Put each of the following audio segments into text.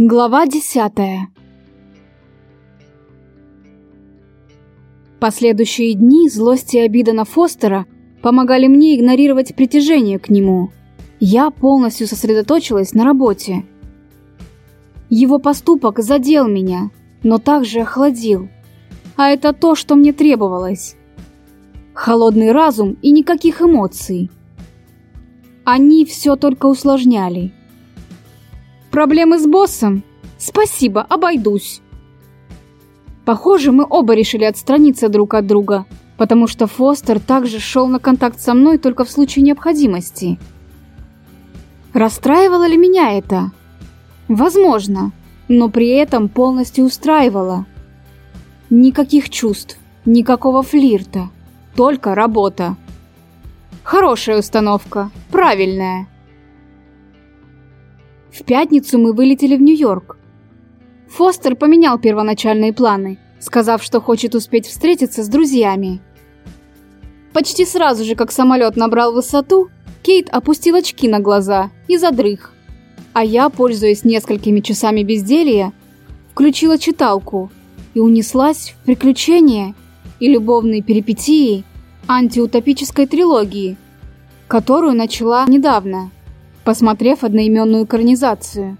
Глава десятая Последующие дни злость и обида на Фостера помогали мне игнорировать притяжение к нему. Я полностью сосредоточилась на работе. Его поступок задел меня, но также охладил. А это то, что мне требовалось. Холодный разум и никаких эмоций. Они все только усложняли. Проблемы с боссом? Спасибо, обойдусь. Похоже, мы оба решили отстраниться друг от друга, потому что Фостер также шел на контакт со мной только в случае необходимости. Расстраивало ли меня это? Возможно, но при этом полностью устраивало. Никаких чувств, никакого флирта, только работа. Хорошая установка, правильная. В пятницу мы вылетели в Нью-Йорк. Фостер поменял первоначальные планы, сказав, что хочет успеть встретиться с друзьями. Почти сразу же, как самолет набрал высоту, Кейт опустил очки на глаза и задрых. А я, пользуясь несколькими часами безделья, включила читалку и унеслась в приключения и любовные перипетии антиутопической трилогии, которую начала недавно посмотрев одноименную экранизацию.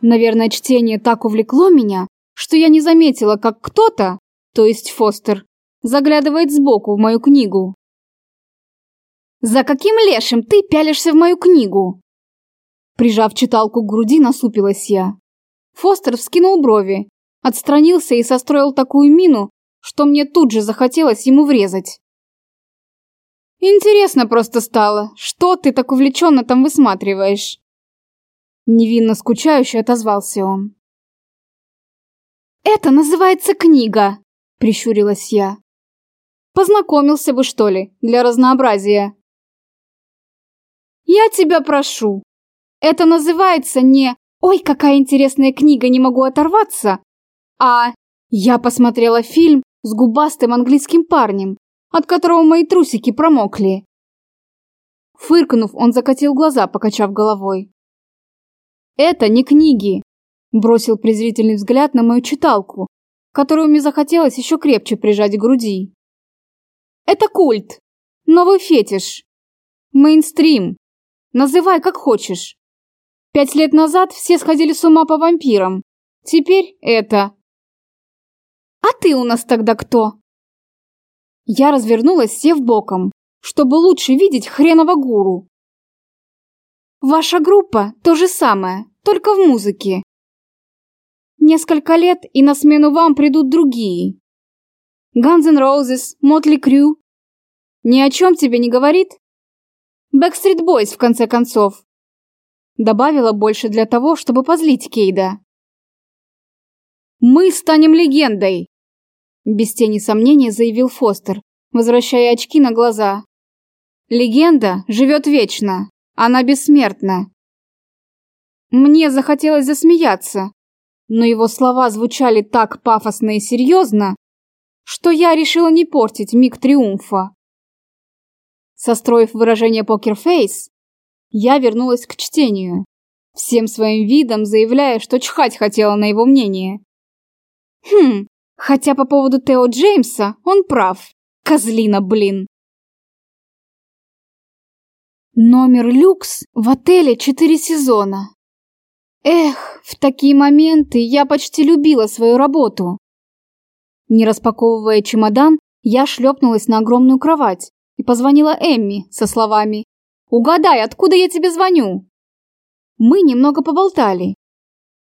Наверное, чтение так увлекло меня, что я не заметила, как кто-то, то есть Фостер, заглядывает сбоку в мою книгу. «За каким лешим ты пялишься в мою книгу?» Прижав читалку к груди, насупилась я. Фостер вскинул брови, отстранился и состроил такую мину, что мне тут же захотелось ему врезать. Интересно просто стало, что ты так увлеченно там высматриваешь? Невинно скучающе отозвался он. Это называется книга, прищурилась я. Познакомился бы, что ли, для разнообразия. Я тебя прошу. Это называется не «Ой, какая интересная книга, не могу оторваться», а «Я посмотрела фильм с губастым английским парнем, от которого мои трусики промокли. Фыркнув, он закатил глаза, покачав головой. «Это не книги!» Бросил презрительный взгляд на мою читалку, которую мне захотелось еще крепче прижать к груди. «Это культ! Новый фетиш! Мейнстрим! Называй как хочешь! Пять лет назад все сходили с ума по вампирам. Теперь это...» «А ты у нас тогда кто?» Я развернулась, сев боком, чтобы лучше видеть хреново гуру. Ваша группа то же самое, только в музыке. Несколько лет, и на смену вам придут другие. Guns N' Roses, Motley Crue. Ни о чем тебе не говорит? Backstreet Boys, в конце концов. Добавила больше для того, чтобы позлить Кейда. Мы станем легендой, без тени сомнения заявил Фостер, возвращая очки на глаза. Легенда живет вечно. Она бессмертна. Мне захотелось засмеяться, но его слова звучали так пафосно и серьезно, что я решила не портить миг триумфа. Состроив выражение покерфейс, я вернулась к чтению, всем своим видом заявляя, что чхать хотела на его мнение. Хм, Хотя по поводу Тео Джеймса он прав. Козлина, блин. Номер люкс в отеле четыре сезона. Эх, в такие моменты я почти любила свою работу. Не распаковывая чемодан, я шлепнулась на огромную кровать и позвонила Эмми со словами «Угадай, откуда я тебе звоню?» Мы немного поболтали.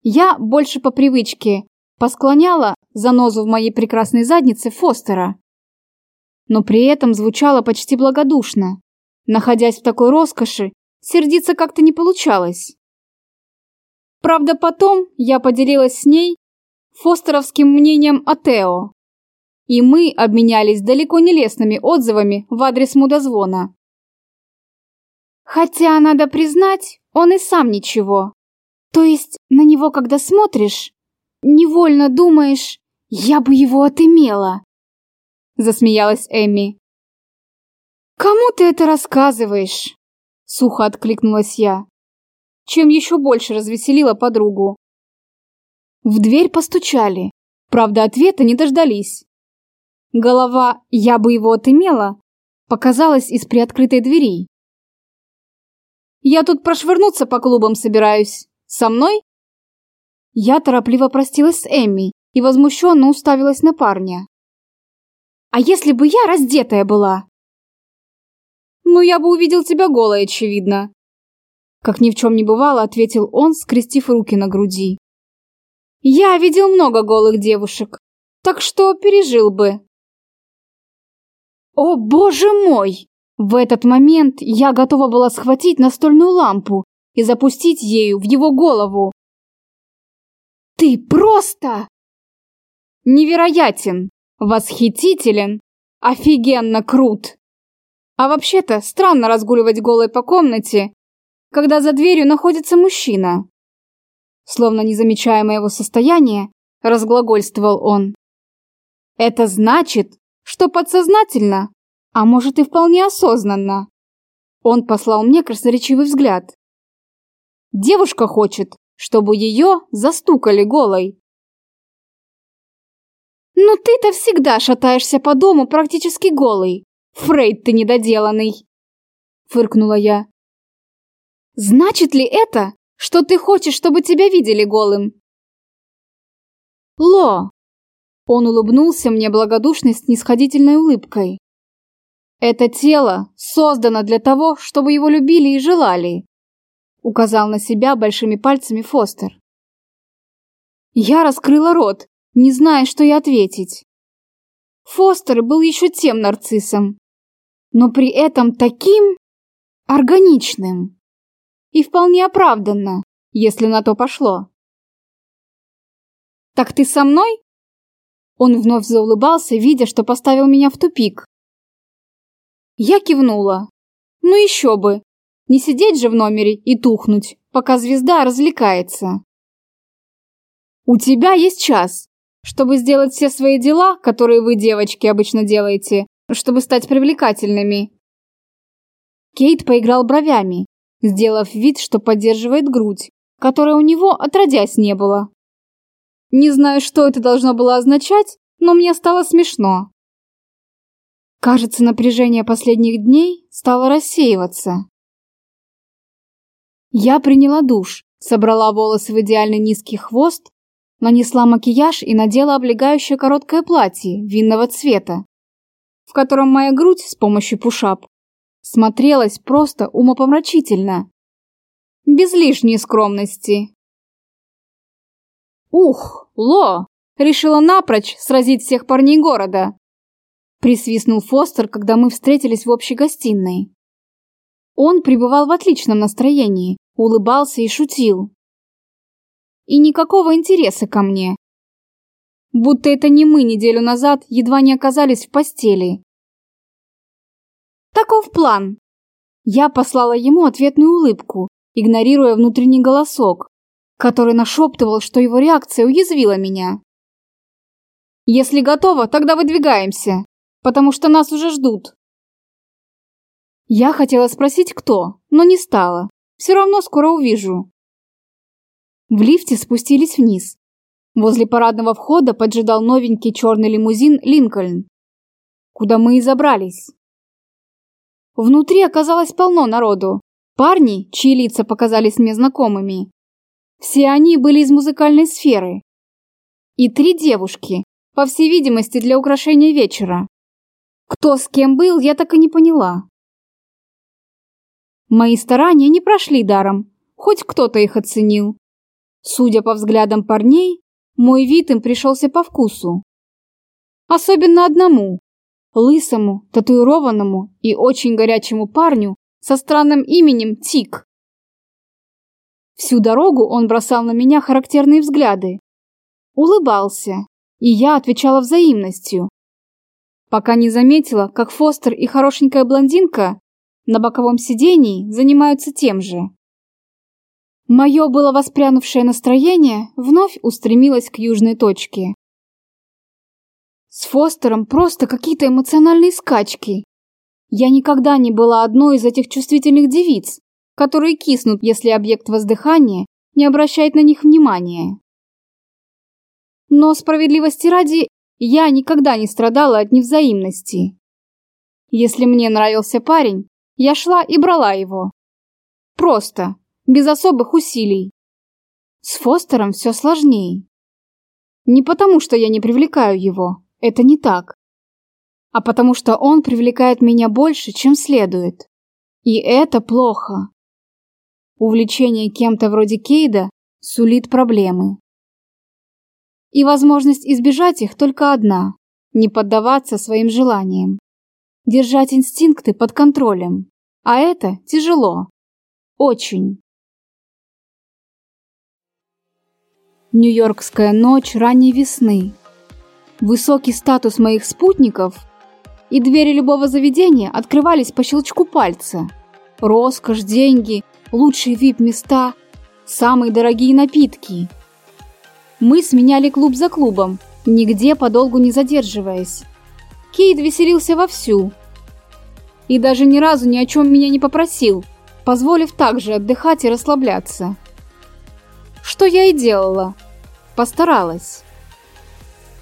Я больше по привычке посклоняла занозу в моей прекрасной заднице Фостера. Но при этом звучало почти благодушно. Находясь в такой роскоши, сердиться как-то не получалось. Правда, потом я поделилась с ней фостеровским мнением о Тео. И мы обменялись далеко не лестными отзывами в адрес мудозвона. Хотя, надо признать, он и сам ничего. То есть на него, когда смотришь, невольно думаешь, я бы его отымела. Засмеялась Эми. Кому ты это рассказываешь? Сухо откликнулась я. чем еще больше развеселила подругу. В дверь постучали, правда ответа не дождались. Голова «я бы его отымела» показалась из приоткрытой двери. «Я тут прошвырнуться по клубам собираюсь. Со мной?» Я торопливо простилась с Эмми и возмущенно уставилась на парня. «А если бы я раздетая была?» «Ну, я бы увидел тебя голой, очевидно». Как ни в чем не бывало, ответил он, скрестив руки на груди. «Я видел много голых девушек, так что пережил бы». «О, боже мой!» В этот момент я готова была схватить настольную лампу и запустить ею в его голову. «Ты просто...» «Невероятен, восхитителен, офигенно крут!» А вообще-то странно разгуливать голой по комнате, когда за дверью находится мужчина. Словно не замечая моего состояния, разглагольствовал он. Это значит, что подсознательно, а может и вполне осознанно. Он послал мне красноречивый взгляд. Девушка хочет, чтобы ее застукали голой. «Ну ты-то всегда шатаешься по дому практически голый, Фрейд ты недоделанный!» Фыркнула я. «Значит ли это, что ты хочешь, чтобы тебя видели голым?» «Ло!» Он улыбнулся мне благодушной снисходительной улыбкой. «Это тело создано для того, чтобы его любили и желали», указал на себя большими пальцами Фостер. Я раскрыла рот, не зная, что и ответить. Фостер был еще тем нарциссом, но при этом таким органичным и вполне оправданно, если на то пошло. «Так ты со мной?» Он вновь заулыбался, видя, что поставил меня в тупик. Я кивнула. «Ну еще бы! Не сидеть же в номере и тухнуть, пока звезда развлекается!» «У тебя есть час, чтобы сделать все свои дела, которые вы, девочки, обычно делаете, чтобы стать привлекательными». Кейт поиграл бровями, сделав вид, что поддерживает грудь, которой у него отродясь не было. Не знаю, что это должно было означать, но мне стало смешно. Кажется, напряжение последних дней стало рассеиваться. Я приняла душ, собрала волосы в идеальный низкий хвост, нанесла макияж и надела облегающее короткое платье винного цвета, в котором моя грудь с помощью пушап смотрелась просто умопомрачительно, без лишней скромности. Ух, Ло! Решила напрочь сразить всех парней города. Присвистнул Фостер, когда мы встретились в общей гостиной. Он пребывал в отличном настроении, улыбался и шутил. И никакого интереса ко мне. Будто это не мы неделю назад едва не оказались в постели. Таков план. Я послала ему ответную улыбку, игнорируя внутренний голосок, который нашептывал, что его реакция уязвила меня. «Если готово, тогда выдвигаемся, потому что нас уже ждут». Я хотела спросить, кто, но не стала. Все равно скоро увижу. В лифте спустились вниз. Возле парадного входа поджидал новенький черный лимузин «Линкольн», куда мы и забрались. Внутри оказалось полно народу. Парни, чьи лица показались мне знакомыми, все они были из музыкальной сферы. И три девушки, по всей видимости, для украшения вечера. Кто с кем был, я так и не поняла. Мои старания не прошли даром, хоть кто-то их оценил. Судя по взглядам парней, мой вид им пришелся по вкусу. Особенно одному, лысому, татуированному и очень горячему парню со странным именем Тик. Всю дорогу он бросал на меня характерные взгляды. Улыбался, и я отвечала взаимностью. Пока не заметила, как Фостер и хорошенькая блондинка на боковом сидении занимаются тем же. Мое было воспрянувшее настроение вновь устремилось к южной точке. С Фостером просто какие-то эмоциональные скачки. Я никогда не была одной из этих чувствительных девиц, которые киснут, если объект воздыхания не обращает на них внимания. Но справедливости ради, я никогда не страдала от невзаимности. Если мне нравился парень, я шла и брала его. Просто, без особых усилий. С Фостером все сложнее. Не потому, что я не привлекаю его, это не так. А потому что он привлекает меня больше, чем следует. И это плохо. Увлечение кем-то вроде Кейда сулит проблемы. И возможность избежать их только одна – не поддаваться своим желаниям. Держать инстинкты под контролем. А это тяжело. Очень. Нью-Йоркская ночь ранней весны. Высокий статус моих спутников и двери любого заведения открывались по щелчку пальца. Роскошь, деньги, лучшие вип-места, самые дорогие напитки. Мы сменяли клуб за клубом, нигде подолгу не задерживаясь. Кейд веселился вовсю. И даже ни разу ни о чем меня не попросил, позволив также отдыхать и расслабляться. Что я и делала. Постаралась.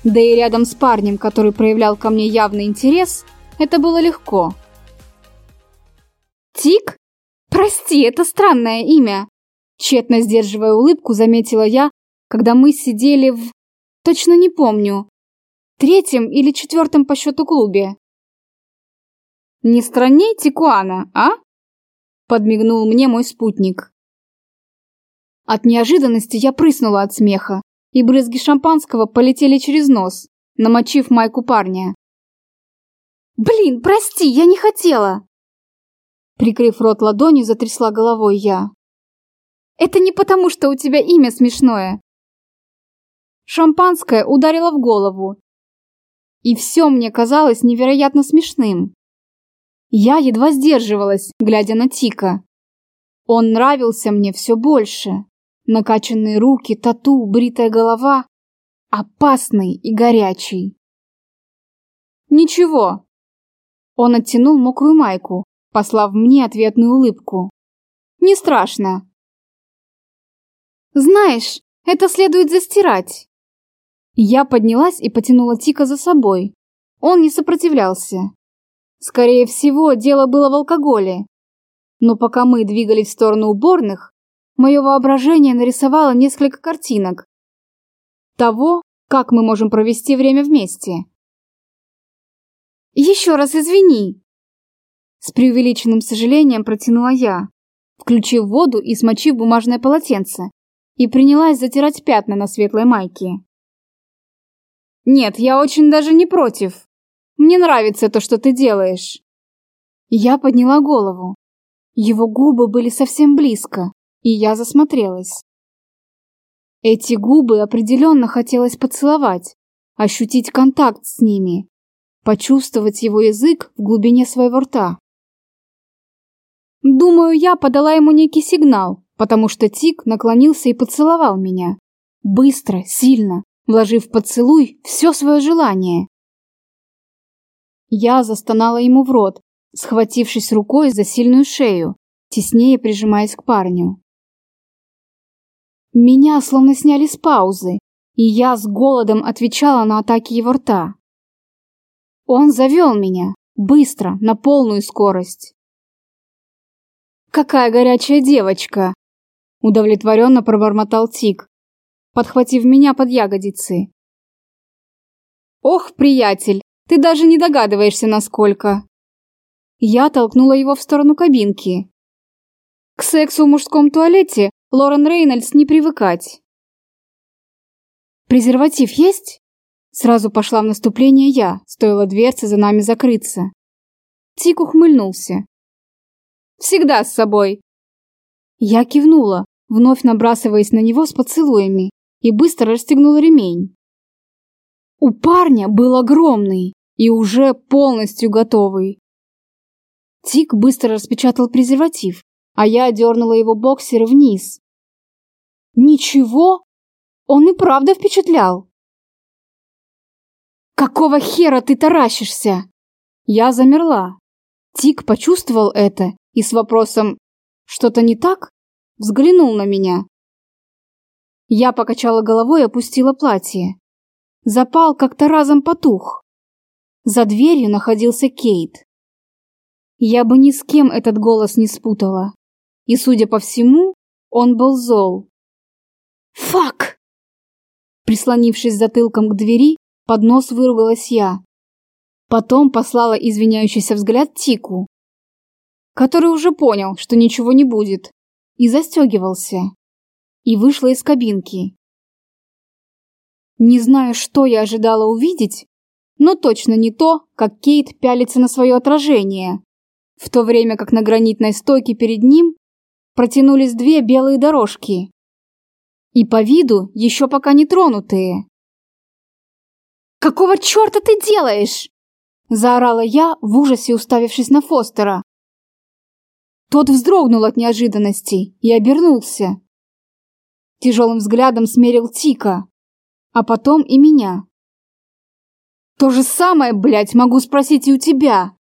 Да и рядом с парнем, который проявлял ко мне явный интерес, это было легко. Тик? Прости, это странное имя. Тщетно сдерживая улыбку, заметила я, когда мы сидели в... Точно не помню. Третьем или четвертом по счету клубе. «Не странней Тикуана, а?» Подмигнул мне мой спутник. От неожиданности я прыснула от смеха, и брызги шампанского полетели через нос, намочив майку парня. «Блин, прости, я не хотела!» Прикрыв рот ладонью, затрясла головой я. «Это не потому, что у тебя имя смешное!» Шампанское ударило в голову, и все мне казалось невероятно смешным. Я едва сдерживалась, глядя на Тика. Он нравился мне все больше. Накачанные руки, тату, бритая голова. Опасный и горячий. Ничего. Он оттянул мокрую майку, послав мне ответную улыбку. Не страшно. Знаешь, это следует застирать. Я поднялась и потянула Тика за собой. Он не сопротивлялся. Скорее всего, дело было в алкоголе. Но пока мы двигались в сторону уборных, Мое воображение нарисовало несколько картинок того, как мы можем провести время вместе. «Еще раз извини!» С преувеличенным сожалением протянула я, включив воду и смочив бумажное полотенце, и принялась затирать пятна на светлой майке. «Нет, я очень даже не против. Мне нравится то, что ты делаешь». Я подняла голову. Его губы были совсем близко, и я засмотрелась. Эти губы определенно хотелось поцеловать, ощутить контакт с ними, почувствовать его язык в глубине своего рта. Думаю, я подала ему некий сигнал, потому что Тик наклонился и поцеловал меня. Быстро, сильно, вложив в поцелуй все свое желание. Я застонала ему в рот, схватившись рукой за сильную шею, теснее прижимаясь к парню. Меня словно сняли с паузы, и я с голодом отвечала на атаки его рта. Он завел меня, быстро, на полную скорость. «Какая горячая девочка!» Удовлетворенно пробормотал Тик, подхватив меня под ягодицы. «Ох, приятель, ты даже не догадываешься, насколько!» Я толкнула его в сторону кабинки. К сексу в мужском туалете Лорен Рейнольдс не привыкать. «Презерватив есть?» Сразу пошла в наступление я, стоило дверце за нами закрыться. Тик ухмыльнулся. «Всегда с собой!» Я кивнула, вновь набрасываясь на него с поцелуями, и быстро расстегнула ремень. У парня был огромный и уже полностью готовый. Тик быстро распечатал презерватив, а я дернула его боксеры вниз. Ничего, он и правда впечатлял. «Какого хера ты таращишься?» Я замерла. Тик почувствовал это и с вопросом Что-то не так? Взглянул на меня. Я покачала головой и опустила платье. Запал как-то разом потух. За дверью находился Кейт. Я бы ни с кем этот голос не спутала. И, судя по всему, он был зол. «Фак!» Прислонившись затылком к двери, под нос выругалась я. Потом послала извиняющийся взгляд Тику, который уже понял, что ничего не будет, и застегивался. И вышла из кабинки. Не знаю, что я ожидала увидеть, но точно не то, как Кейт пялится на свое отражение, в то время как на гранитной стойке перед ним протянулись две белые дорожки. И по виду еще пока не тронутые. «Какого черта ты делаешь?» Заорала я, в ужасе уставившись на Фостера. Тот вздрогнул от неожиданности и обернулся. Тяжелым взглядом смерил Тика, а потом и меня. То же самое, блядь, могу спросить и у тебя.